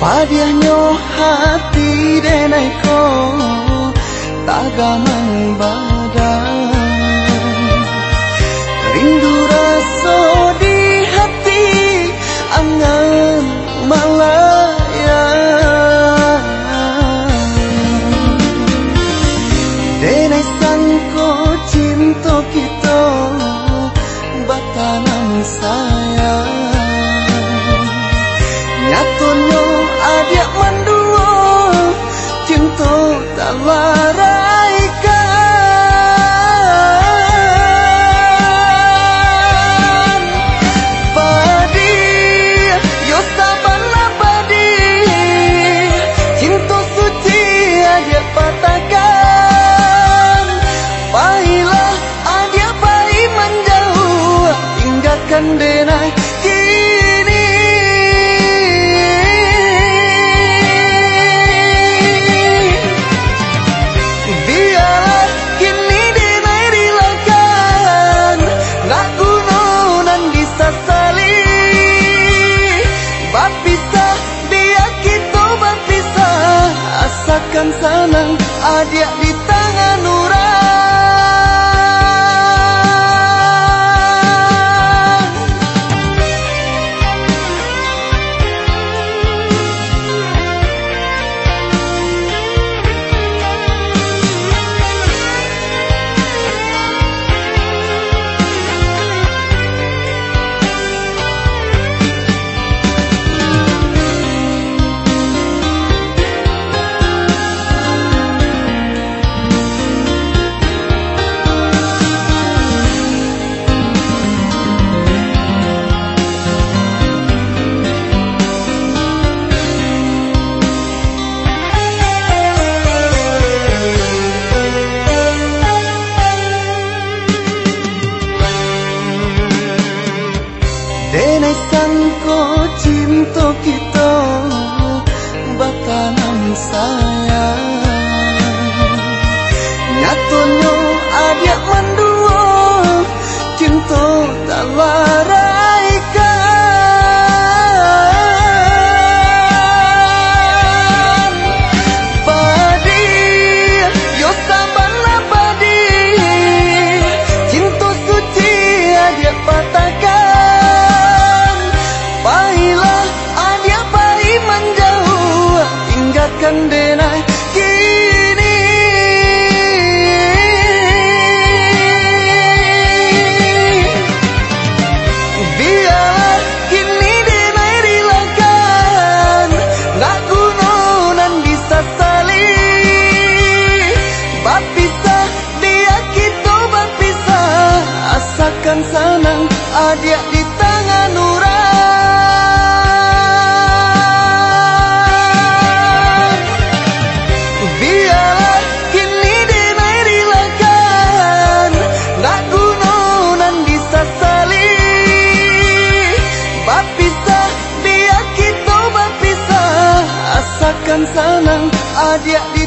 Padiahnya hati denai ko Tagamang badan. Rindu rasa di hati Angan malaya. Denai sangko cinta kita Batanan sayang Nyatonya adik mendua Cinta tak laraikan akan senang adik di tangan orang Denai sangko cinta kita nằm sayang Cần. akan senang. Adik di